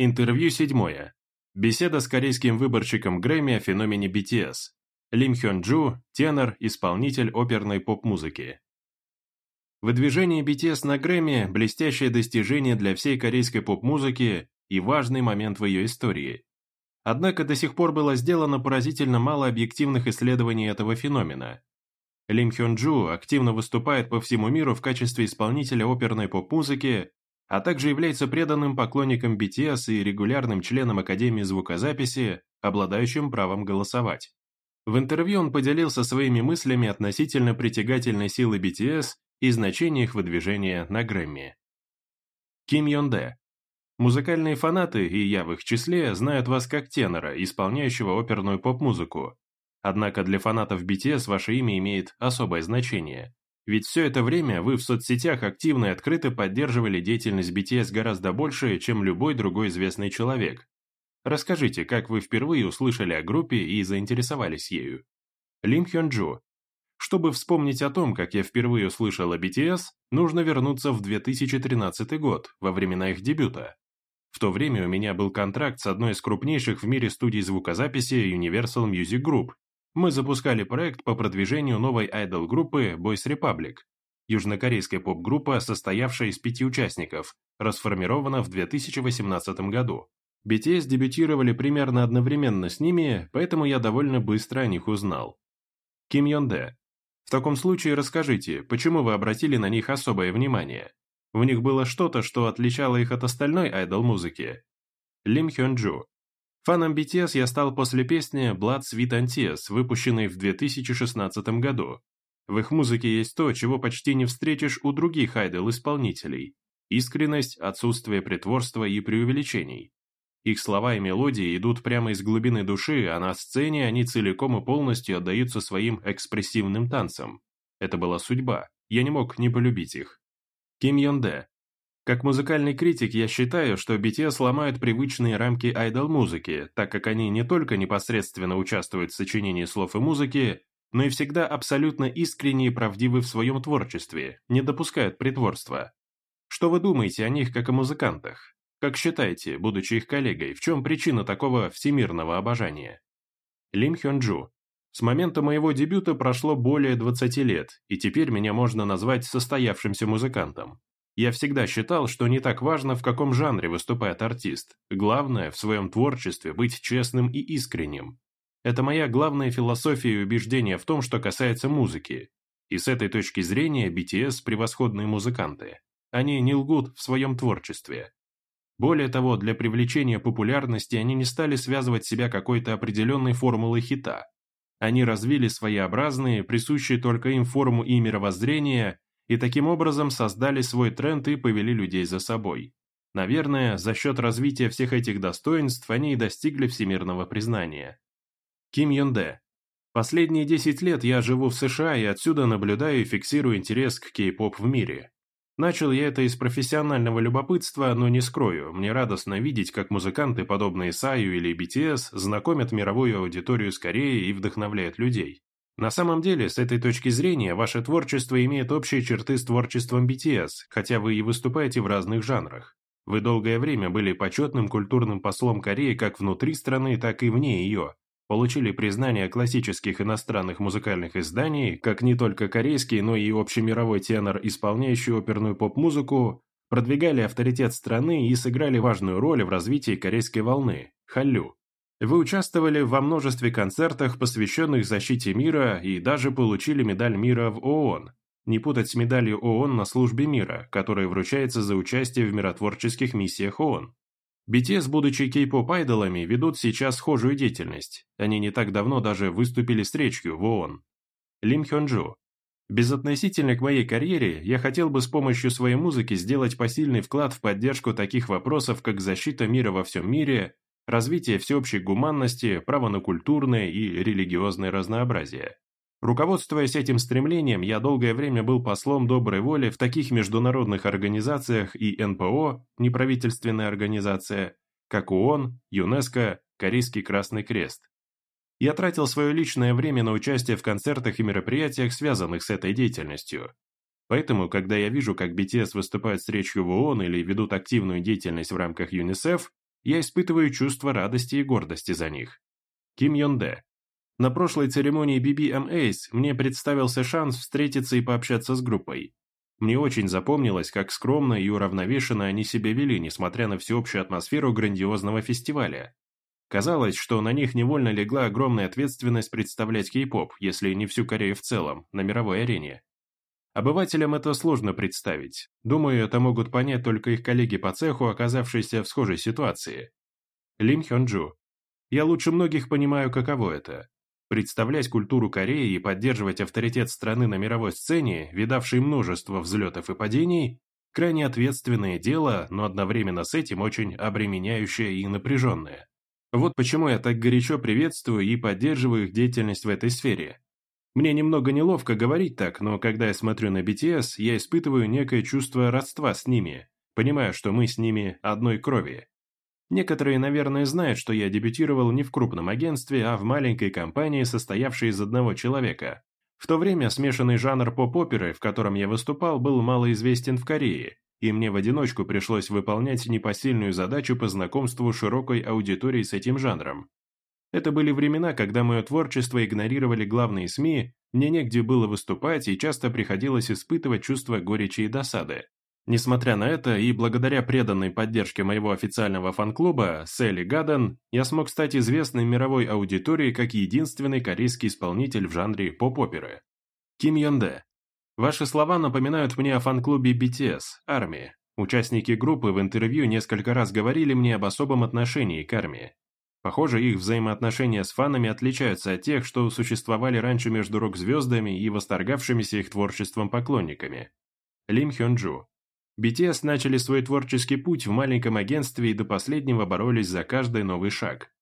Интервью седьмое. Беседа с корейским выборщиком Грэмми о феномене BTS. Лим Хён Джу, тенор, исполнитель оперной поп-музыки. Выдвижение BTS на Грэмми – блестящее достижение для всей корейской поп-музыки и важный момент в ее истории. Однако до сих пор было сделано поразительно мало объективных исследований этого феномена. Лим Хён Джу активно выступает по всему миру в качестве исполнителя оперной поп-музыки а также является преданным поклонником BTS и регулярным членом Академии звукозаписи, обладающим правом голосовать. В интервью он поделился своими мыслями относительно притягательной силы BTS и значения их выдвижения на Грэмми. Ким Йон Дэ. Музыкальные фанаты, и я в их числе, знают вас как тенора, исполняющего оперную поп-музыку. Однако для фанатов BTS ваше имя имеет особое значение – ведь все это время вы в соцсетях активно и открыто поддерживали деятельность BTS гораздо больше, чем любой другой известный человек. Расскажите, как вы впервые услышали о группе и заинтересовались ею. Лим Хён Джо. Чтобы вспомнить о том, как я впервые услышал о BTS, нужно вернуться в 2013 год, во времена их дебюта. В то время у меня был контракт с одной из крупнейших в мире студий звукозаписи Universal Music Group мы запускали проект по продвижению новой айдол-группы Boys Republic. Южнокорейская поп-группа, состоявшая из пяти участников, расформирована в 2018 году. BTS дебютировали примерно одновременно с ними, поэтому я довольно быстро о них узнал. Ким Йон Дэ. В таком случае расскажите, почему вы обратили на них особое внимание? В них было что-то, что отличало их от остальной айдол-музыки. Лим Хён Джу. Фаном BTS я стал после песни Blood Sweet and выпущенной в 2016 году. В их музыке есть то, чего почти не встретишь у других айдол-исполнителей – искренность, отсутствие притворства и преувеличений. Их слова и мелодии идут прямо из глубины души, а на сцене они целиком и полностью отдаются своим экспрессивным танцам. Это была судьба, я не мог не полюбить их. Ким Йон Дэ, как музыкальный критик, я считаю, что BTS ломают привычные рамки айдол-музыки, так как они не только непосредственно участвуют в сочинении слов и музыки, но и всегда абсолютно искренне и правдивы в своем творчестве, не допускают притворства. Что вы думаете о них как о музыкантах? Как считаете, будучи их коллегой, в чем причина такого всемирного обожания? Лим Хёнджу. С момента моего дебюта прошло более 20 лет, и теперь меня можно назвать состоявшимся музыкантом. Я всегда считал, что не так важно, в каком жанре выступает артист. Главное, в своем творчестве быть честным и искренним. Это моя главная философия и убеждение в том, что касается музыки. И с этой точки зрения BTS – превосходные музыканты. Они не лгут в своем творчестве. Более того, для привлечения популярности они не стали связывать себя какой-то определенной формулой хита. Они развили своеобразные, присущие только им форму и мировоззрения, и таким образом создали свой тренд и повели людей за собой. Наверное, за счет развития всех этих достоинств они и достигли всемирного признания. Ким Юн Дэ. Последние 10 лет я живу в США и отсюда наблюдаю и фиксирую интерес к кей-поп в мире. Начал я это из профессионального любопытства, но не скрою, мне радостно видеть, как музыканты, подобные Саю или BTS, знакомят мировую аудиторию с Кореей и вдохновляют людей. На самом деле, с этой точки зрения, ваше творчество имеет общие черты с творчеством BTS, хотя вы и выступаете в разных жанрах. Вы долгое время были почетным культурным послом Кореи как внутри страны, так и вне ее. Получили признание классических иностранных музыкальных изданий, как не только корейский, но и общемировой тенор, исполняющий оперную поп-музыку, продвигали авторитет страны и сыграли важную роль в развитии корейской волны – халлю. Вы участвовали во множестве концертах, посвященных защите мира, и даже получили медаль мира в ООН. Не путать с медалью ООН на службе мира, которая вручается за участие в миротворческих миссиях ООН. BTS, будучи кей-поп-айдолами, ведут сейчас схожую деятельность. Они не так давно даже выступили с речью в ООН. Лим Хёнджу. Безотносительно к моей карьере, я хотел бы с помощью своей музыки сделать посильный вклад в поддержку таких вопросов, как защита мира во всем мире, развитие всеобщей гуманности, право на культурное и религиозное разнообразие. Руководствуясь этим стремлением, я долгое время был послом доброй воли в таких международных организациях и НПО, неправительственная организация, как ООН, ЮНЕСКО, Корейский Красный Крест. Я тратил свое личное время на участие в концертах и мероприятиях, связанных с этой деятельностью. Поэтому, когда я вижу, как BTS выступают с речью в ООН или ведут активную деятельность в рамках ЮНИСЕФ, я испытываю чувство радости и гордости за них. Ким Йон Дэ. На прошлой церемонии BBMAs мне представился шанс встретиться и пообщаться с группой. Мне очень запомнилось, как скромно и уравновешенно они себя вели, несмотря на всеобщую атмосферу грандиозного фестиваля. Казалось, что на них невольно легла огромная ответственность представлять кей-поп, если не всю Корею в целом, на мировой арене. Обывателям это сложно представить. Думаю, это могут понять только их коллеги по цеху, оказавшиеся в схожей ситуации. Лим Хёнджу. Я лучше многих понимаю, каково это. Представлять культуру Кореи и поддерживать авторитет страны на мировой сцене, видавшей множество взлетов и падений, крайне ответственное дело, но одновременно с этим очень обременяющее и напряженное. Вот почему я так горячо приветствую и поддерживаю их деятельность в этой сфере. Мне немного неловко говорить так, но когда я смотрю на BTS, я испытываю некое чувство родства с ними, понимая, что мы с ними одной крови. Некоторые, наверное, знают, что я дебютировал не в крупном агентстве, а в маленькой компании, состоявшей из одного человека. В то время смешанный жанр поп-оперы, в котором я выступал, был малоизвестен в Корее, и мне в одиночку пришлось выполнять непосильную задачу по знакомству широкой аудитории с этим жанром. Это были времена, когда мое творчество игнорировали главные СМИ, мне негде было выступать и часто приходилось испытывать чувство горечи и досады. Несмотря на это, и благодаря преданной поддержке моего официального фан-клуба, Сэлли Гадден, я смог стать известной мировой аудитории как единственный корейский исполнитель в жанре поп-оперы. Ким Йон Дэ. Ваши слова напоминают мне о фан-клубе BTS, армии. Участники группы в интервью несколько раз говорили мне об особом отношении к армии. Похоже, их взаимоотношения с фанами отличаются от тех, что существовали раньше между рок-звездами и восторгавшимися их творчеством поклонниками. Лим Хён Джу. BTS начали свой творческий путь в маленьком агентстве и до последнего боролись за каждый новый шаг.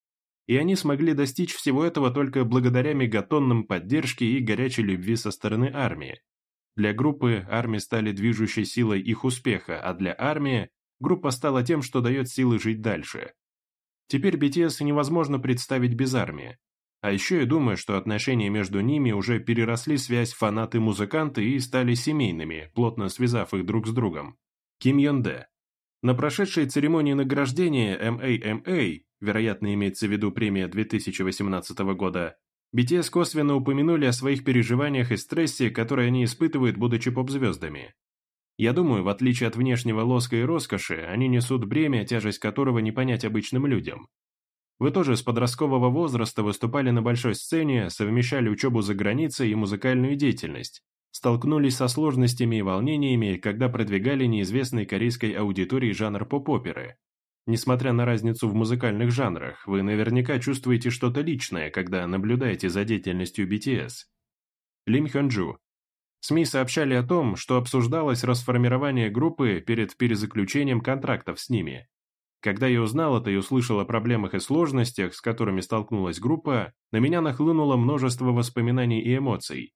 И они смогли достичь всего этого только благодаря мегатонным поддержке и горячей любви со стороны армии. Для группы армии стали движущей силой их успеха, а для армии группа стала тем, что дает силы жить дальше. Теперь BTS невозможно представить без армии. А еще я думаю, что отношения между ними уже переросли связь фанаты-музыканты и стали семейными, плотно связав их друг с другом. Ким Йон Дэ. На прошедшей церемонии награждения MAMA, вероятно имеется в виду премия 2018 года, BTS косвенно упомянули о своих переживаниях и стрессе, которые они испытывают, будучи поп-звездами. Я думаю, в отличие от внешнего лоска и роскоши, они несут бремя, тяжесть которого не понять обычным людям. Вы тоже с подросткового возраста выступали на большой сцене, совмещали учебу за границей и музыкальную деятельность, столкнулись со сложностями и волнениями, когда продвигали неизвестной корейской аудитории жанр поп-оперы. Несмотря на разницу в музыкальных жанрах, вы наверняка чувствуете что-то личное, когда наблюдаете за деятельностью BTS. Лим Хёнджу, СМИ сообщали о том, что обсуждалось расформирование группы перед перезаключением контрактов с ними. Когда я узнал это и услышал о проблемах и сложностях, с которыми столкнулась группа, на меня нахлынуло множество воспоминаний и эмоций.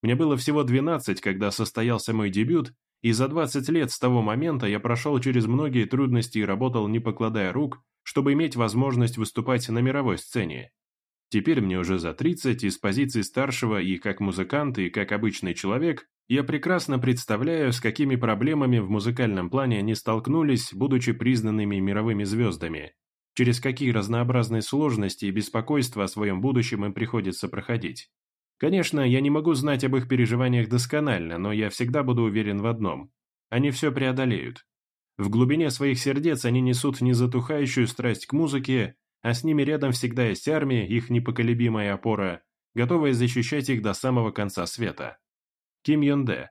Мне было всего 12, когда состоялся мой дебют, и за 20 лет с того момента я прошел через многие трудности и работал не покладая рук, чтобы иметь возможность выступать на мировой сцене. Теперь мне уже за 30, и с позиции старшего и как музыкант, и как обычный человек, я прекрасно представляю, с какими проблемами в музыкальном плане они столкнулись, будучи признанными мировыми звездами, через какие разнообразные сложности и беспокойства о своем будущем им приходится проходить. Конечно, я не могу знать об их переживаниях досконально, но я всегда буду уверен в одном. Они все преодолеют. В глубине своих сердец они несут незатухающую страсть к музыке а с ними рядом всегда есть армия, их непоколебимая опора, готовая защищать их до самого конца света. Ким Йон Дэ.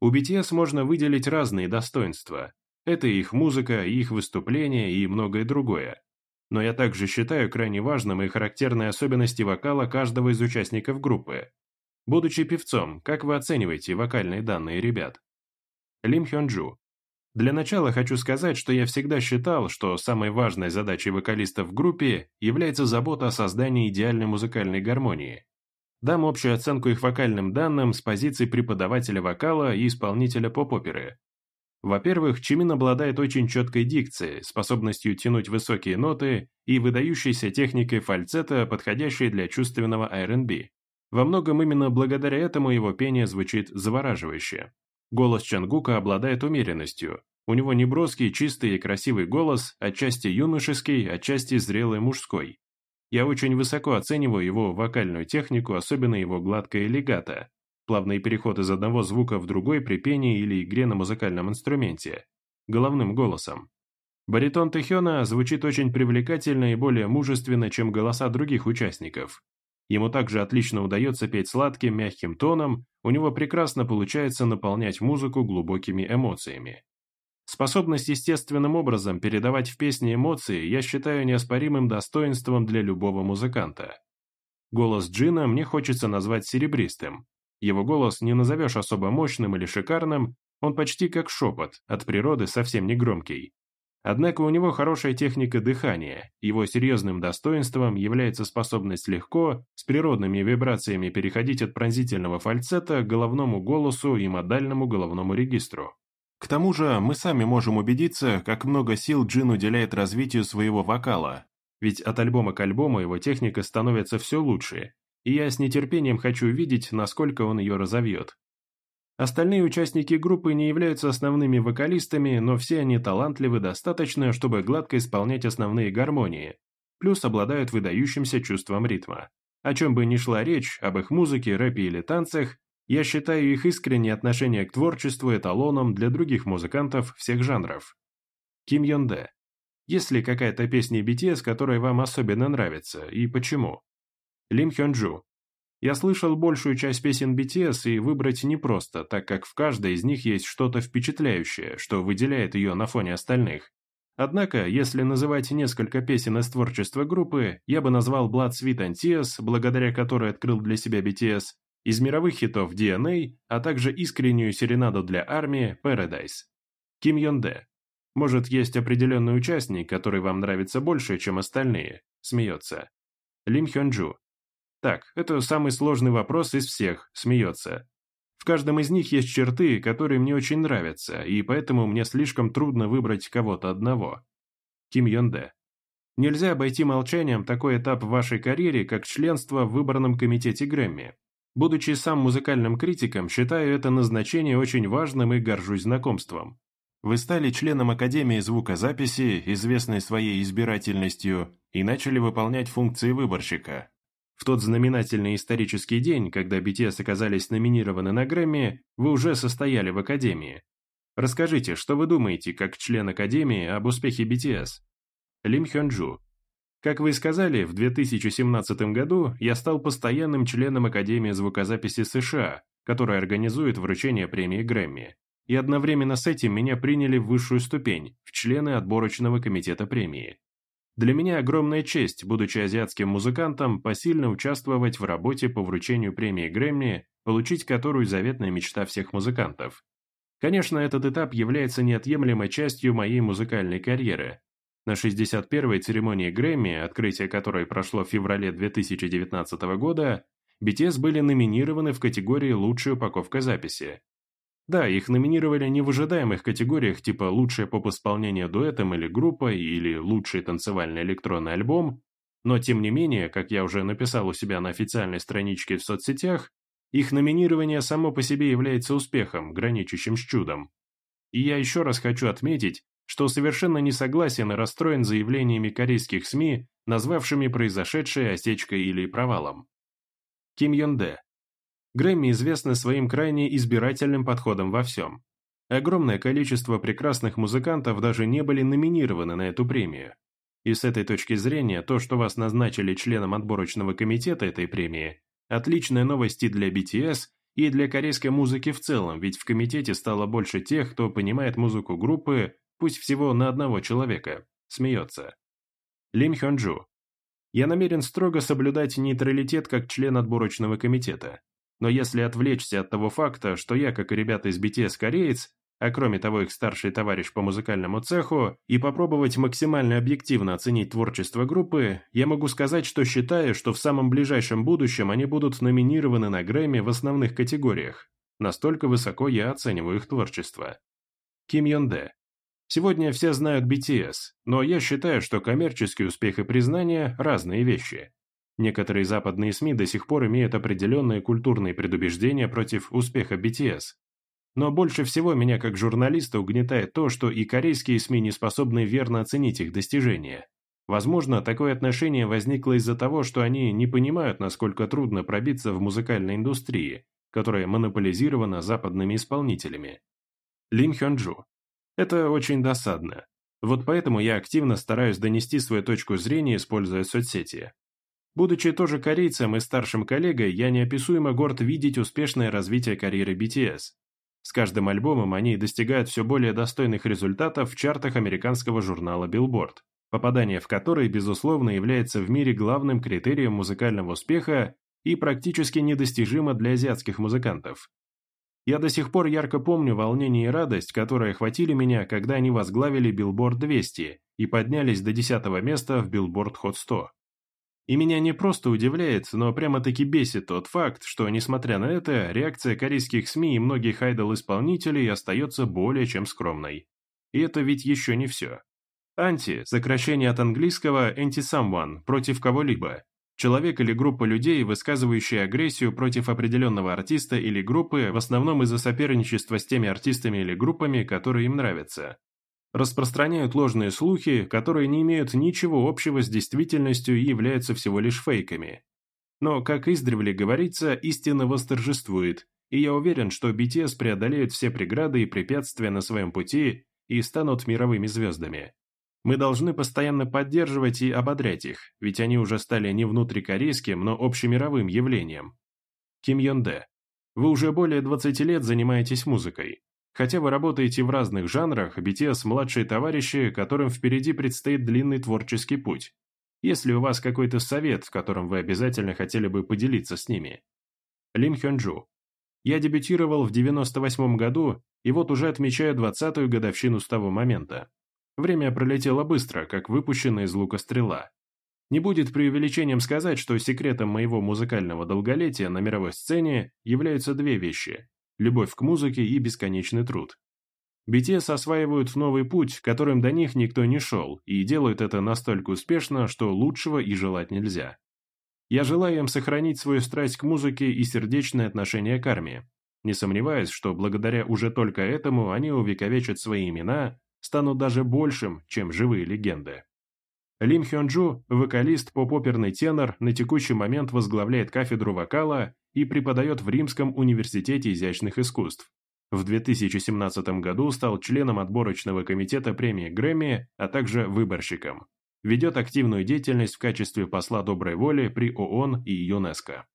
У BTS можно выделить разные достоинства. Это их музыка, их выступления и многое другое. Но я также считаю крайне важным и характерные особенности вокала каждого из участников группы. Будучи певцом, как вы оцениваете вокальные данные ребят? Лим Хёнджу. Для начала хочу сказать, что я всегда считал, что самой важной задачей вокалиста в группе является забота о создании идеальной музыкальной гармонии. Дам общую оценку их вокальным данным с позиции преподавателя вокала и исполнителя поп-оперы. Во-первых, Чимин обладает очень четкой дикцией, способностью тянуть высокие ноты и выдающейся техникой фальцета, подходящей для чувственного R&B. Во многом именно благодаря этому его пение звучит завораживающе. Голос Чангука обладает умеренностью. У него неброский, чистый и красивый голос, отчасти юношеский, отчасти зрелый мужской. Я очень высоко оцениваю его вокальную технику, особенно его гладкое легато, плавный переход из одного звука в другой при пении или игре на музыкальном инструменте, головным голосом. Баритон Техёна звучит очень привлекательно и более мужественно, чем голоса других участников. Ему также отлично удается петь сладким мягким тоном, у него прекрасно получается наполнять музыку глубокими эмоциями. Способность естественным образом передавать в песне эмоции я считаю неоспоримым достоинством для любого музыканта. Голос Джина мне хочется назвать серебристым. Его голос не назовешь особо мощным или шикарным, он почти как шепот, от природы совсем не громкий. Однако у него хорошая техника дыхания, его серьезным достоинством является способность легко, с природными вибрациями переходить от пронзительного фальцета к головному голосу и модальному головному регистру. К тому же мы сами можем убедиться, как много сил Джин уделяет развитию своего вокала, ведь от альбома к альбому его техника становится все лучше, и я с нетерпением хочу видеть, насколько он ее разовьет. Остальные участники группы не являются основными вокалистами, но все они талантливы достаточно, чтобы гладко исполнять основные гармонии, плюс обладают выдающимся чувством ритма. О чем бы ни шла речь, об их музыке, рэпе или танцах, я считаю их искреннее отношение к творчеству эталоном для других музыкантов всех жанров. Ким Йон Дэ. Есть ли какая-то песня BTS, которая вам особенно нравится, и почему? Лим Хён Джу. Я слышал большую часть песен BTS и выбрать непросто, так как в каждой из них есть что-то впечатляющее, что выделяет ее на фоне остальных. Однако, если называть несколько песен из творчества группы, я бы назвал Blood Sweet and Tears, благодаря которой открыл для себя BTS, из мировых хитов DNA, а также искреннюю серенаду для армии Paradise. Ким Йон Дэ. Может, есть определенный участник, который вам нравится больше, чем остальные? Смеется. Лим Хён Джу. Так, это самый сложный вопрос из всех, смеется. В каждом из них есть черты, которые мне очень нравятся, и поэтому мне слишком трудно выбрать кого-то одного. Ким Йон Дэ. Нельзя обойти молчанием такой этап в вашей карьере, как членство в выборном комитете Грэмми. Будучи сам музыкальным критиком, считаю это назначение очень важным и горжусь знакомством. Вы стали членом Академии звукозаписи, известной своей избирательностью, и начали выполнять функции выборщика. В тот знаменательный исторический день, когда BTS оказались номинированы на Грэмми, вы уже состояли в Академии. Расскажите, что вы думаете, как член Академии, об успехе BTS? Лим Хёнджу. Как вы сказали, в 2017 году я стал постоянным членом Академии звукозаписи США, которая организует вручение премии Грэмми. И одновременно с этим меня приняли в высшую ступень, в члены отборочного комитета премии. Для меня огромная честь, будучи азиатским музыкантом, посильно участвовать в работе по вручению премии Грэмми, получить которую заветная мечта всех музыкантов. Конечно, этот этап является неотъемлемой частью моей музыкальной карьеры. На 61-й церемонии Грэмми, открытие которой прошло в феврале 2019 года, BTS были номинированы в категории «Лучшая упаковка записи», да, их номинировали не в ожидаемых категориях типа «Лучшее поп-исполнение дуэтом» или группа или «Лучший танцевальный электронный альбом», но тем не менее, как я уже написал у себя на официальной страничке в соцсетях, их номинирование само по себе является успехом, граничащим с чудом. И я еще раз хочу отметить, что совершенно не согласен и расстроен заявлениями корейских СМИ, назвавшими произошедшее осечкой или провалом. Ким Йон Дэ, Грэмми известны своим крайне избирательным подходом во всем. Огромное количество прекрасных музыкантов даже не были номинированы на эту премию. И с этой точки зрения, то, что вас назначили членом отборочного комитета этой премии, отличная новость и для BTS, и для корейской музыки в целом, ведь в комитете стало больше тех, кто понимает музыку группы, пусть всего на одного человека. Смеется. Лим Хёнджу. Я намерен строго соблюдать нейтралитет как член отборочного комитета. Но если отвлечься от того факта, что я, как и ребята из BTS кореец, а кроме того их старший товарищ по музыкальному цеху, и попробовать максимально объективно оценить творчество группы, я могу сказать, что считаю, что в самом ближайшем будущем они будут номинированы на Грэмми в основных категориях. Настолько высоко я оцениваю их творчество. Ким Йон Дэ. Сегодня все знают BTS, но я считаю, что коммерческий успех и признание – разные вещи. Некоторые западные СМИ до сих пор имеют определенные культурные предубеждения против успеха BTS. Но больше всего меня как журналиста угнетает то, что и корейские СМИ не способны верно оценить их достижения. Возможно, такое отношение возникло из-за того, что они не понимают, насколько трудно пробиться в музыкальной индустрии, которая монополизирована западными исполнителями. Лим Хёнджу. Это очень досадно. Вот поэтому я активно стараюсь донести свою точку зрения, используя соцсети. Будучи тоже корейцем и старшим коллегой, я неописуемо горд видеть успешное развитие карьеры BTS. С каждым альбомом они достигают все более достойных результатов в чартах американского журнала Billboard, попадание в который, безусловно, является в мире главным критерием музыкального успеха и практически недостижимо для азиатских музыкантов. Я до сих пор ярко помню волнение и радость, которые охватили меня, когда они возглавили Billboard 200 и поднялись до 10 места в Billboard Hot 100. И меня не просто удивляет, но прямо-таки бесит тот факт, что, несмотря на это, реакция корейских СМИ и многих айдол-исполнителей остается более чем скромной. И это ведь еще не все. Анти – сокращение от английского anti-someone, против кого-либо. Человек или группа людей, высказывающие агрессию против определенного артиста или группы, в основном из-за соперничества с теми артистами или группами, которые им нравятся распространяют ложные слухи, которые не имеют ничего общего с действительностью и являются всего лишь фейками. Но, как издревле говорится, истина восторжествует, и я уверен, что BTS преодолеют все преграды и препятствия на своем пути и станут мировыми звездами. Мы должны постоянно поддерживать и ободрять их, ведь они уже стали не внутрикорейским, но общемировым явлением. Ким Йон Дэ, вы уже более 20 лет занимаетесь музыкой. Хотя вы работаете в разных жанрах, BTS – младшие товарищи, которым впереди предстоит длинный творческий путь. Если у вас какой-то совет, в котором вы обязательно хотели бы поделиться с ними. Лим Хёнджу. Я дебютировал в 98 году, и вот уже отмечаю 20-ю годовщину с того момента. Время пролетело быстро, как выпущенная из лука стрела. Не будет преувеличением сказать, что секретом моего музыкального долголетия на мировой сцене являются две вещи любовь к музыке и бесконечный труд. BTS осваивают новый путь, которым до них никто не шел, и делают это настолько успешно, что лучшего и желать нельзя. Я желаю им сохранить свою страсть к музыке и сердечное отношение к армии, не сомневаясь, что благодаря уже только этому они увековечат свои имена, станут даже большим, чем живые легенды. Лим Хёнджу, вокалист поп-оперный тенор, на текущий момент возглавляет кафедру вокала и преподает в Римском университете изящных искусств. В 2017 году стал членом отборочного комитета премии Грэмми, а также выборщиком. Ведет активную деятельность в качестве посла доброй воли при ООН и ЮНЕСКО.